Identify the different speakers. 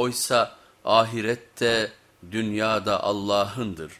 Speaker 1: Oysa ahirette dünyada Allah'ındır.